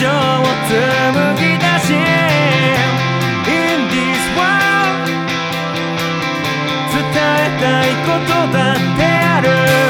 情を紡ぎ出し In this world 伝えたいことだってある。